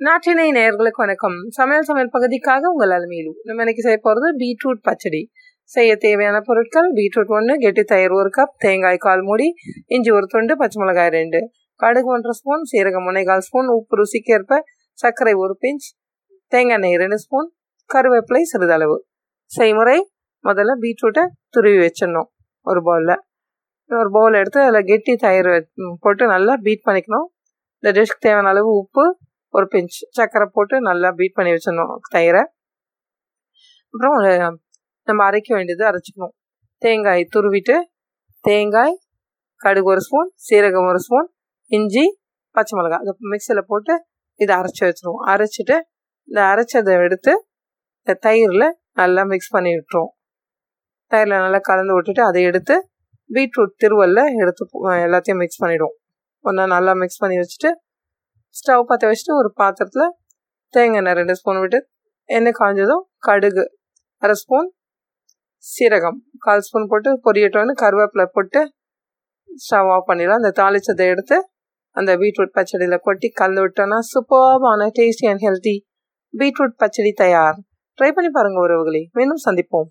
நாட்டினை நேயர்களுக்கு வணக்கம். சமையல் சமையல் பகுதிக்காக உங்கள் அலுமையிலும் நம்ம இன்னைக்கு செய்ய போகிறது பீட்ரூட் பச்சடி. செய்ய தேவையான பொருட்கள் பீட்ரூட் ஒன்று கெட்டி தயிர் ஒரு கப் தேங்காய் கால் மூடி இஞ்சி ஒரு துண்டு பச்சை மிளகாய் ரெண்டு கடுகு ஒன்றரை ஸ்பூன் சீரகம் முனைகால் ஸ்பூன் உப்பு ருசிக்கேற்ப சர்க்கரை ஒரு பிஞ்ச் தேங்காய் எண்ணெய் ரெண்டு ஸ்பூன் கருவேப்பிலை சிறிதளவு. செய்முறை முதல்ல பீட்ரூட்டை துருவி வச்சிடணும் ஒரு பவுலில் ஒரு பவுல் எடுத்து அதில் கெட்டி தயிர் போட்டு நல்லா பீட் பண்ணிக்கணும். இந்த டிஷ்க்கு தேவையான அளவு உப்பு ஒரு பிஞ்ச் சர்க்கரை போட்டு நல்லா பீட் பண்ணி வச்சிடணும் தயிரை. அப்புறம் நம்ம அரைக்க வேண்டியது அரைச்சிக்கணும். தேங்காய் துருவிட்டு தேங்காய் கடுகு ஒரு ஸ்பூன் சீரகம் ஒரு ஸ்பூன் இஞ்சி பச்சை மிளகாய். அதை மிக்சியில் போட்டு இதை அரைச்சி வச்சிருவோம். அரைச்சிட்டு இந்த அரைச்சதை எடுத்து இந்த தயிரில் நல்லா மிக்ஸ் பண்ணி விட்டுருவோம். தயிரில் நல்லா கலந்து விட்டுட்டு அதை எடுத்து பீட்ரூட் திருவல்ல எடுத்து எல்லாத்தையும் மிக்ஸ் பண்ணிவிடுவோம் ஒன்றா நல்லா மிக்ஸ் பண்ணி வச்சுட்டு ஸ்டவ் பற்ற வச்சுட்டு ஒரு பாத்திரத்தில் தேங்காய் எண்ணெய் ரெண்டு ஸ்பூன் விட்டு எண்ணெய் காஞ்சதும் கடுகு அரை ஸ்பூன் சீரகம். கால் ஸ்பூன் போட்டு பொரியட்டோன்னு கருவேப்பிலை போட்டு ஸ்டவ் ஆஃப் பண்ணிடலாம். அந்த தாளிச்சதை எடுத்து அந்த பீட்ரூட் பச்சடியில் கொட்டி கல் விட்டோன்னா சூப்பர்பான டேஸ்டி அண்ட் ஹெல்த்தி பீட்ரூட் பச்சடி தயார். ட்ரை பண்ணி பாருங்கள் உறவுகளை. மீண்டும் சந்திப்போம்.